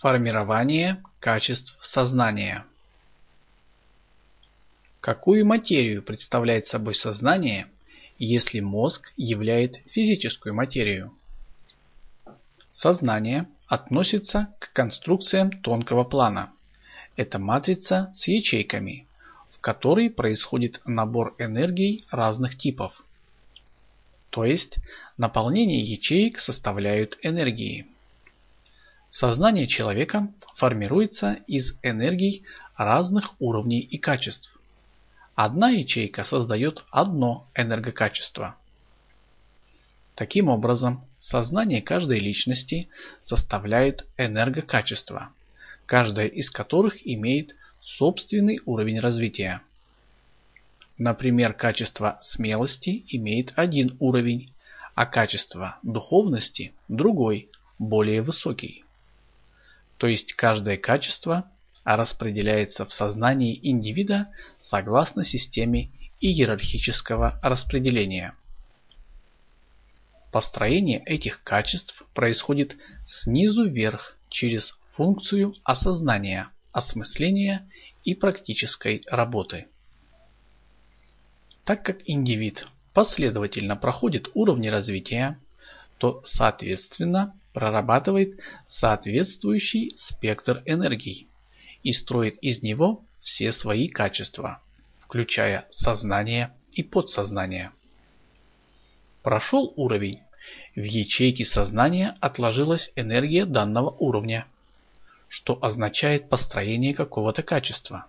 Формирование качеств сознания Какую материю представляет собой сознание, если мозг являет физическую материю? Сознание относится к конструкциям тонкого плана. Это матрица с ячейками, в которой происходит набор энергий разных типов. То есть наполнение ячеек составляют энергии. Сознание человека формируется из энергий разных уровней и качеств. Одна ячейка создает одно энергокачество. Таким образом, сознание каждой личности составляет энергокачество, каждая из которых имеет собственный уровень развития. Например, качество смелости имеет один уровень, а качество духовности – другой, более высокий. То есть каждое качество распределяется в сознании индивида согласно системе иерархического распределения. Построение этих качеств происходит снизу вверх через функцию осознания, осмысления и практической работы. Так как индивид последовательно проходит уровни развития, то соответственно прорабатывает соответствующий спектр энергий и строит из него все свои качества, включая сознание и подсознание. Прошел уровень, в ячейке сознания отложилась энергия данного уровня, что означает построение какого-то качества.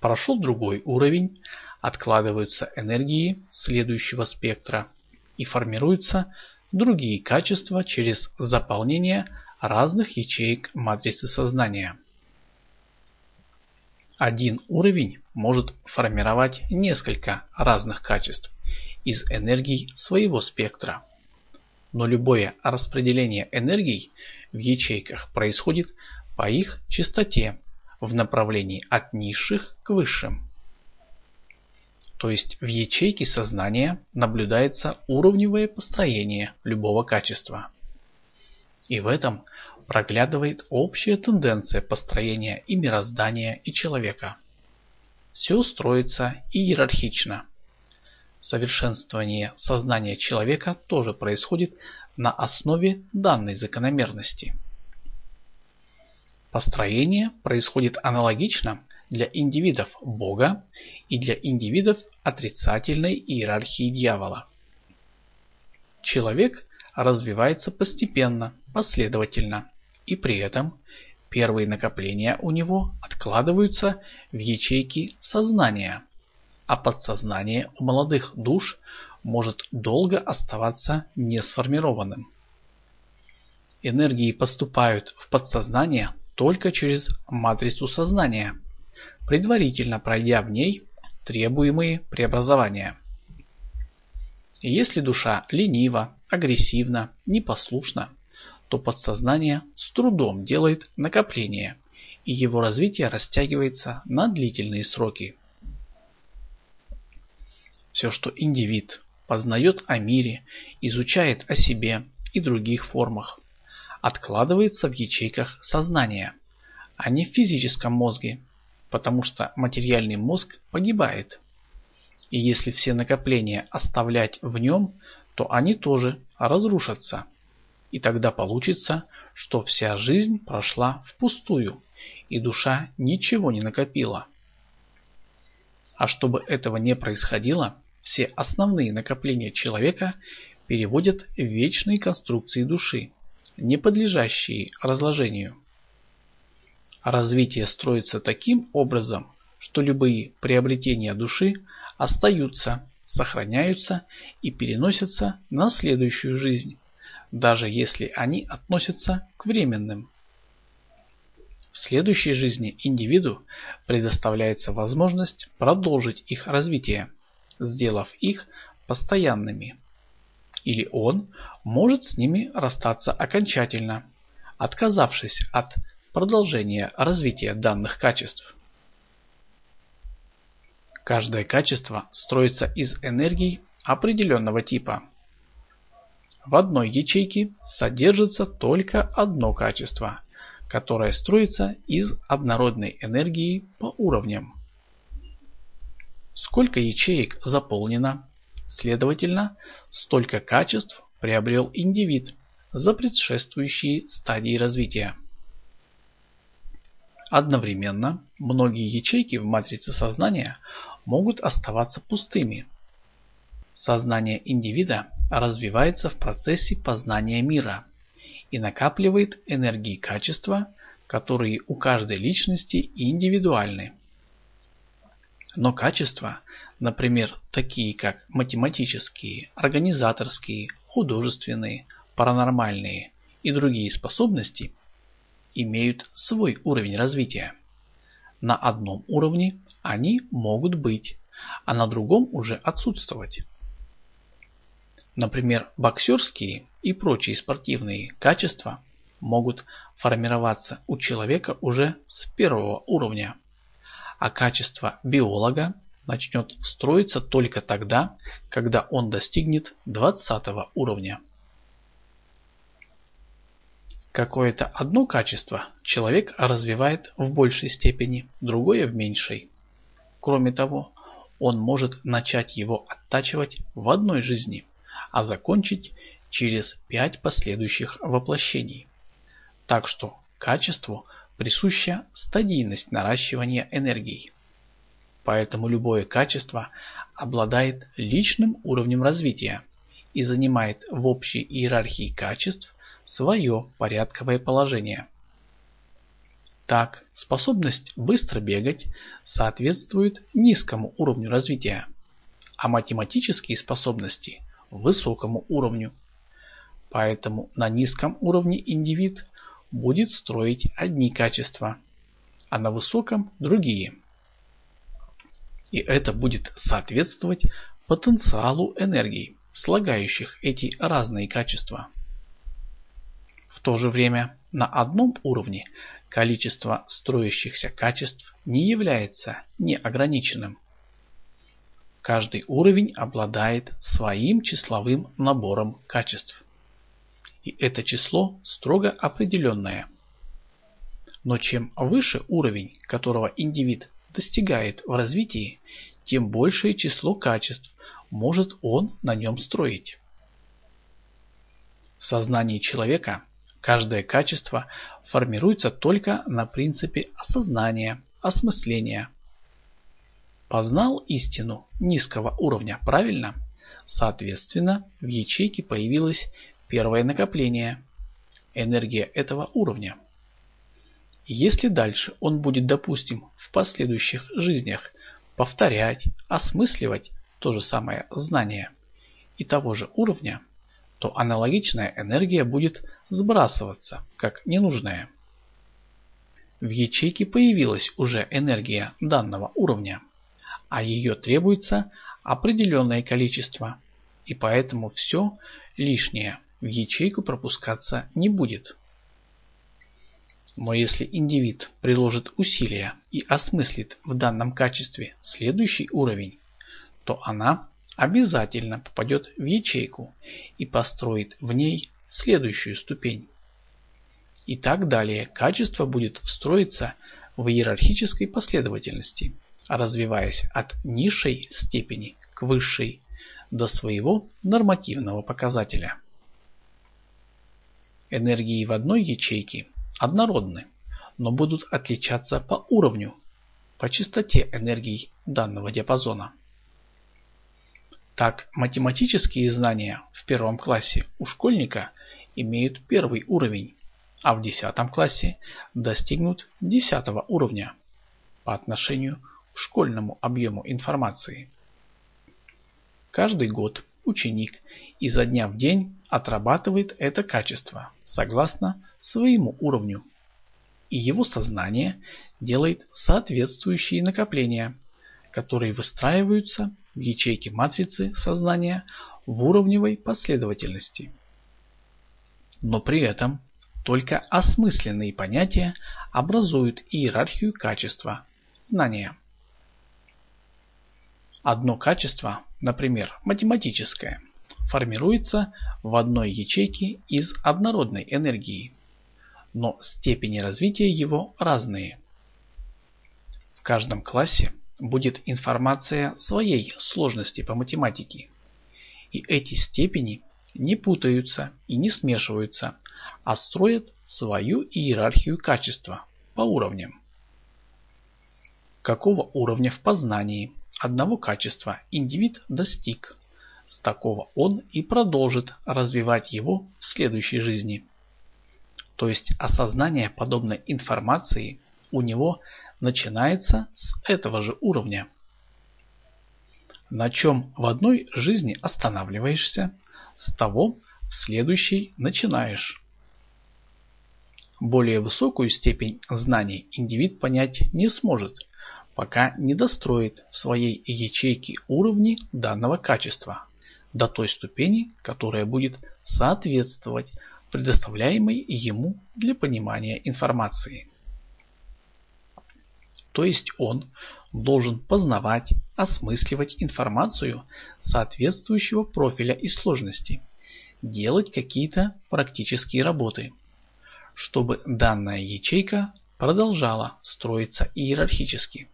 Прошел другой уровень, откладываются энергии следующего спектра и формируются другие качества через заполнение разных ячеек матрицы сознания. Один уровень может формировать несколько разных качеств из энергий своего спектра. Но любое распределение энергий в ячейках происходит по их частоте в направлении от низших к высшим. То есть в ячейке сознания наблюдается уровневое построение любого качества. И в этом проглядывает общая тенденция построения и мироздания, и человека. Все строится иерархично. Совершенствование сознания человека тоже происходит на основе данной закономерности. Построение происходит аналогично для индивидов Бога и для индивидов отрицательной иерархии дьявола. Человек развивается постепенно, последовательно, и при этом первые накопления у него откладываются в ячейки сознания, а подсознание у молодых душ может долго оставаться несформированным. Энергии поступают в подсознание только через матрицу сознания, предварительно пройдя в ней требуемые преобразования. Если душа ленива, агрессивна, непослушна, то подсознание с трудом делает накопление, и его развитие растягивается на длительные сроки. Все, что индивид познает о мире, изучает о себе и других формах, откладывается в ячейках сознания, а не в физическом мозге, потому что материальный мозг погибает. И если все накопления оставлять в нем, то они тоже разрушатся. И тогда получится, что вся жизнь прошла впустую, и душа ничего не накопила. А чтобы этого не происходило, все основные накопления человека переводят в вечные конструкции души, не подлежащие разложению. Развитие строится таким образом, что любые приобретения души остаются, сохраняются и переносятся на следующую жизнь, даже если они относятся к временным. В следующей жизни индивиду предоставляется возможность продолжить их развитие, сделав их постоянными. Или он может с ними расстаться окончательно, отказавшись от продолжение развития данных качеств. Каждое качество строится из энергий определенного типа. В одной ячейке содержится только одно качество, которая строится из однородной энергии по уровням. Сколько ячеек заполнено, следовательно, столько качеств приобрел индивид за предшествующие стадии развития. Одновременно многие ячейки в матрице сознания могут оставаться пустыми. Сознание индивида развивается в процессе познания мира и накапливает энергии качества, которые у каждой личности индивидуальны. Но качества, например, такие как математические, организаторские, художественные, паранормальные и другие способности, имеют свой уровень развития. На одном уровне они могут быть, а на другом уже отсутствовать. Например, боксерские и прочие спортивные качества могут формироваться у человека уже с первого уровня а качество биолога начнет строиться только тогда, когда он достигнет 20 уровня. Какое-то одно качество человек развивает в большей степени, другое в меньшей. Кроме того, он может начать его оттачивать в одной жизни, а закончить через пять последующих воплощений. Так что качеству – присуща стадийность наращивания энергии. Поэтому любое качество обладает личным уровнем развития и занимает в общей иерархии качеств свое порядковое положение. Так, способность быстро бегать соответствует низкому уровню развития, а математические способности – высокому уровню. Поэтому на низком уровне индивид будет строить одни качества, а на высоком другие. И это будет соответствовать потенциалу энергии, слагающих эти разные качества. То же время на одном уровне количество строящихся качеств не является неограниченным. Каждый уровень обладает своим числовым набором качеств и это число строго определенное. Но чем выше уровень, которого индивид достигает в развитии, тем большее число качеств может он на нем строить. В сознании человека каждое качество формируется только на принципе осознания, осмысления. Познал истину низкого уровня правильно? Соответственно, в ячейке появилась Первое накопление. Энергия этого уровня. Если дальше он будет, допустим, в последующих жизнях повторять, осмысливать то же самое знание и того же уровня, то аналогичная энергия будет сбрасываться как ненужная. В ячейке появилась уже энергия данного уровня, а ее требуется определенное количество, и поэтому все лишнее в ячейку пропускаться не будет. Но если индивид приложит усилия и осмыслит в данном качестве следующий уровень, то она обязательно попадет в ячейку и построит в ней следующую ступень. И так далее качество будет строиться в иерархической последовательности, развиваясь от низшей степени к высшей до своего нормативного показателя. Энергии в одной ячейке однородны, но будут отличаться по уровню, по частоте энергий данного диапазона. Так, математические знания в первом классе у школьника имеют первый уровень, а в десятом классе достигнут десятого уровня по отношению к школьному объему информации. Каждый год ученик изо дня в день отрабатывает это качество согласно своему уровню. И его сознание делает соответствующие накопления, которые выстраиваются в ячейке матрицы сознания в уровневой последовательности. Но при этом только осмысленные понятия образуют иерархию качества знания. Одно качество, например, математическое – формируется в одной ячейке из однородной энергии. но степени развития его разные. В каждом классе будет информация своей сложности по математике. И эти степени не путаются и не смешиваются, а строят свою иерархию качества по уровням. Какого уровня в познании одного качества индивид достиг, с такого он и продолжит развивать его в следующей жизни. То есть осознание подобной информации у него начинается с этого же уровня. На чем в одной жизни останавливаешься, с того в следующей начинаешь. Более высокую степень знаний индивид понять не сможет, пока не достроит в своей ячейке уровни данного качества до той ступени, которая будет соответствовать предоставляемой ему для понимания информации. То есть он должен познавать, осмысливать информацию соответствующего профиля и сложности, делать какие-то практические работы, чтобы данная ячейка продолжала строиться иерархически.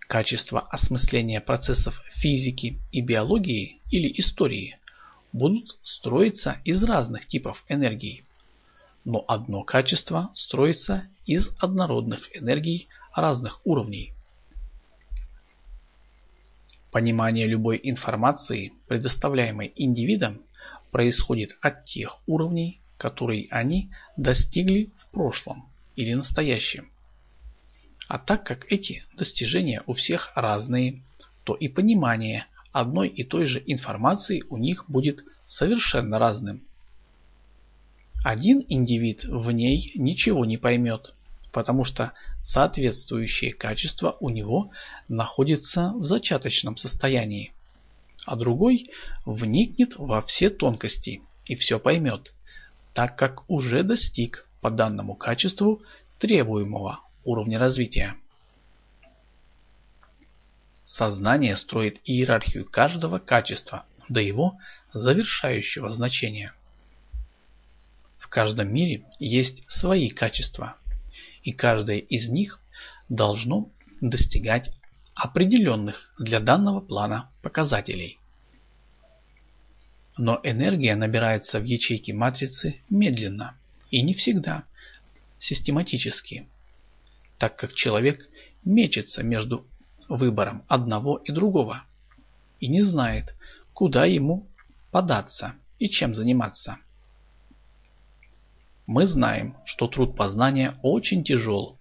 Качество осмысления процессов физики и биологии или истории будут строиться из разных типов энергии но одно качество строится из однородных энергий разных уровней. Понимание любой информации, предоставляемой индивидом, происходит от тех уровней, которые они достигли в прошлом или настоящем. А так как эти достижения у всех разные, то и понимание одной и той же информации у них будет совершенно разным. Один индивид в ней ничего не поймет, потому что соответствующее качество у него находится в зачаточном состоянии, а другой вникнет во все тонкости и все поймет, так как уже достиг по данному качеству требуемого уровня развития. Сознание строит иерархию каждого качества до его завершающего значения. В каждом мире есть свои качества, и каждое из них должно достигать определенных для данного плана показателей. Но энергия набирается в ячейке матрицы медленно и не всегда систематически, так как человек мечется между выбором одного и другого и не знает, куда ему податься и чем заниматься. Мы знаем, что труд познания очень тяжел,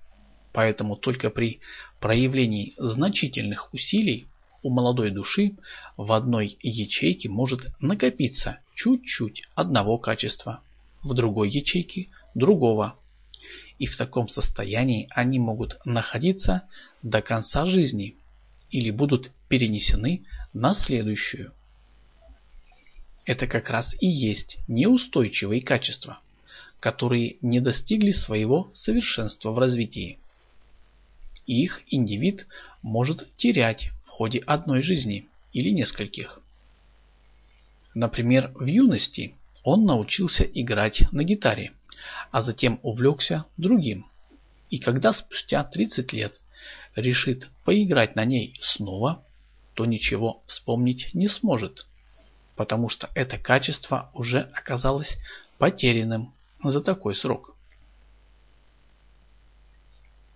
поэтому только при проявлении значительных усилий у молодой души в одной ячейке может накопиться чуть-чуть одного качества, в другой ячейке другого. И в таком состоянии они могут находиться до конца жизни или будут перенесены на следующую. Это как раз и есть неустойчивые качества которые не достигли своего совершенства в развитии. Их индивид может терять в ходе одной жизни или нескольких. Например, в юности он научился играть на гитаре, а затем увлекся другим. И когда спустя 30 лет решит поиграть на ней снова, то ничего вспомнить не сможет, потому что это качество уже оказалось потерянным за такой срок.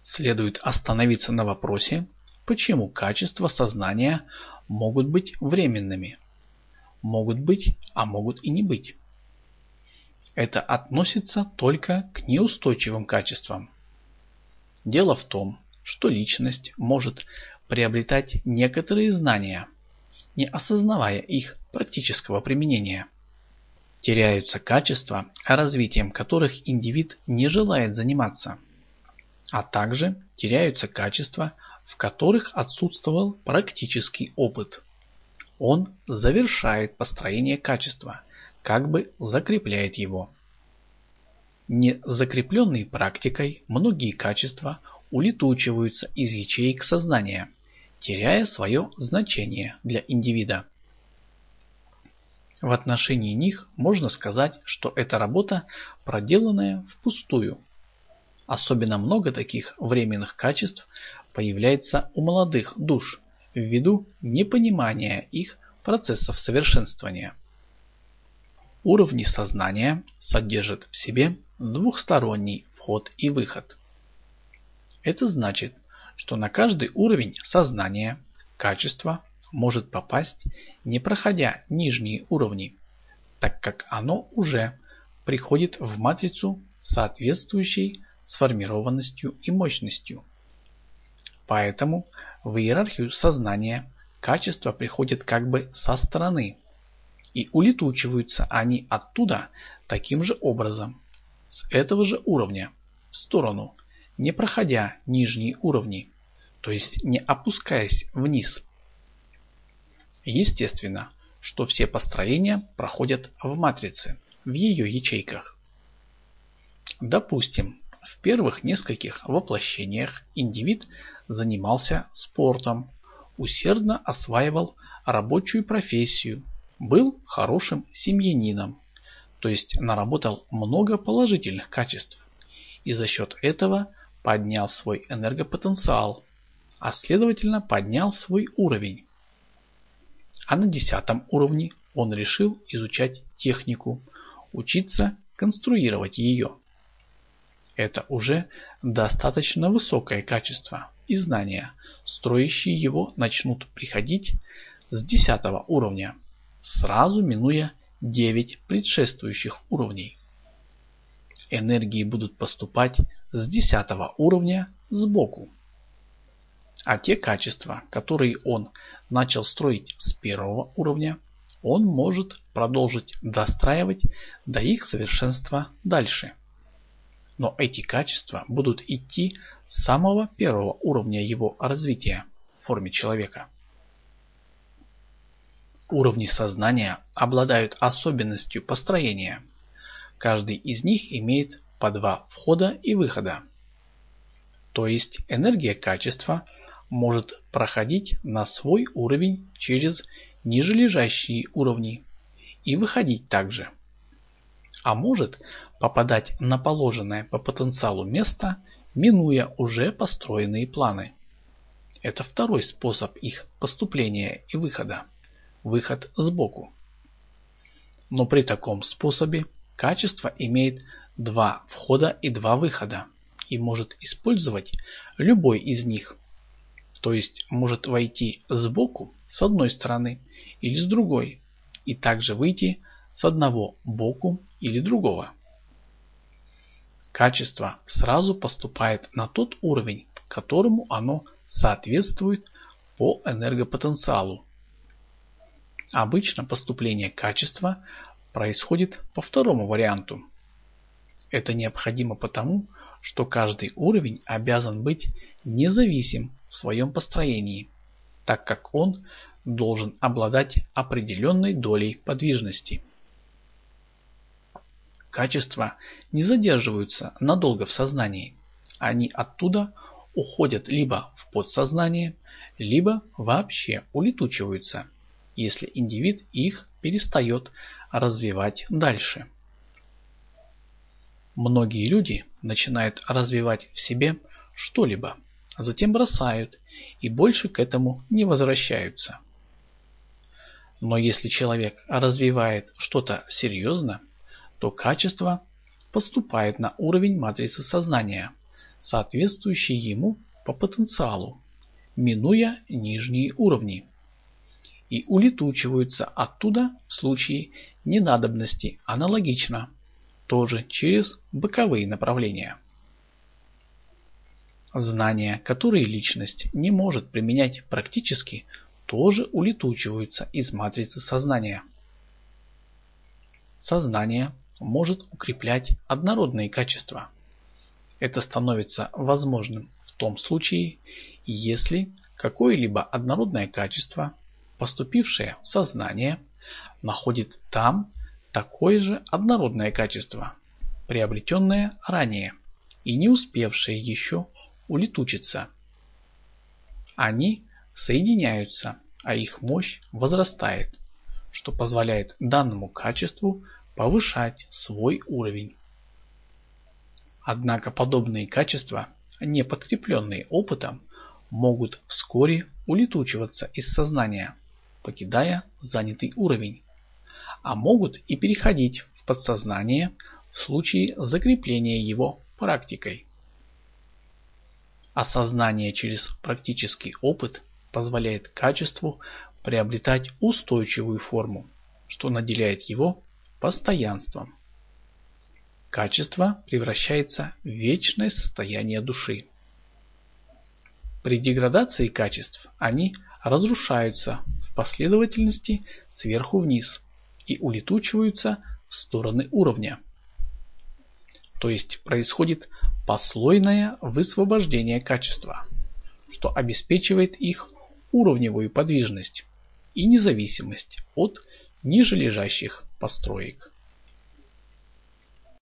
Следует остановиться на вопросе, почему качества сознания могут быть временными. Могут быть, а могут и не быть. Это относится только к неустойчивым качествам. Дело в том, что личность может приобретать некоторые знания, не осознавая их практического применения теряются качества, развитием которых индивид не желает заниматься, а также теряются качества, в которых отсутствовал практический опыт. Он завершает построение качества, как бы закрепляет его. Не закрепленные практикой, многие качества улетучиваются из ячеек сознания, теряя свое значение для индивида. В отношении них можно сказать, что эта работа проделанная впустую. Особенно много таких временных качеств появляется у молодых душ ввиду непонимания их процессов совершенствования. Уровни сознания содержат в себе двухсторонний вход и выход. Это значит, что на каждый уровень сознания качество может попасть, не проходя нижние уровни, так как оно уже приходит в матрицу соответствующей сформированностью и мощностью. Поэтому в иерархию сознания качества приходят как бы со стороны, и улетучиваются они оттуда таким же образом, с этого же уровня, в сторону, не проходя нижние уровни, то есть не опускаясь вниз. Естественно, что все построения проходят в матрице, в ее ячейках. Допустим, в первых нескольких воплощениях индивид занимался спортом, усердно осваивал рабочую профессию, был хорошим семьянином, то есть наработал много положительных качеств и за счет этого поднял свой энергопотенциал, а следовательно поднял свой уровень. А на десятом уровне он решил изучать технику, учиться конструировать ее. Это уже достаточно высокое качество и знания, строящие его начнут приходить с десятого уровня, сразу минуя 9 предшествующих уровней. Энергии будут поступать с десятого уровня сбоку. А те качества, которые он начал строить с первого уровня, он может продолжить достраивать до их совершенства дальше. Но эти качества будут идти с самого первого уровня его развития в форме человека. Уровни сознания обладают особенностью построения. Каждый из них имеет по два входа и выхода. То есть энергия качества может проходить на свой уровень через нижележащие уровни и выходить также. А может попадать на положенное по потенциалу место, минуя уже построенные планы. Это второй способ их поступления и выхода выход сбоку. Но при таком способе качество имеет два входа и два выхода и может использовать любой из них. То есть может войти сбоку с одной стороны или с другой и также выйти с одного боку или другого. Качество сразу поступает на тот уровень, которому оно соответствует по энергопотенциалу Обычно поступление качества происходит по второму варианту. Это необходимо потому, что каждый уровень обязан быть независим в своем построении, так как он должен обладать определенной долей подвижности. Качества не задерживаются надолго в сознании. Они оттуда уходят либо в подсознание, либо вообще улетучиваются если индивид их перестает развивать дальше. Многие люди начинают развивать в себе что-либо, а затем бросают и больше к этому не возвращаются. Но если человек развивает что-то серьезно, то качество поступает на уровень матрицы сознания, соответствующий ему по потенциалу, минуя нижние уровни и улетучиваются оттуда в случае ненадобности аналогично, тоже через боковые направления. Знания, которые личность не может применять практически, тоже улетучиваются из матрицы сознания. Сознание может укреплять однородные качества. Это становится возможным в том случае, если какое-либо однородное качество поступившее в сознание находит там такое же однородное качество, приобретенное ранее и не успевшее еще улетучиться. Они соединяются, а их мощь возрастает, что позволяет данному качеству повышать свой уровень. Однако подобные качества, не подкрепленные опытом, могут вскоре улетучиваться из сознания, покидая занятый уровень, а могут и переходить в подсознание в случае закрепления его практикой. Осознание через практический опыт позволяет качеству приобретать устойчивую форму, что наделяет его постоянством. Качество превращается в вечное состояние души. При деградации качеств они разрушаются в последовательности сверху вниз и улетучиваются в стороны уровня. То есть происходит послойное высвобождение качества, что обеспечивает их уровневую подвижность и независимость от ниже лежащих построек.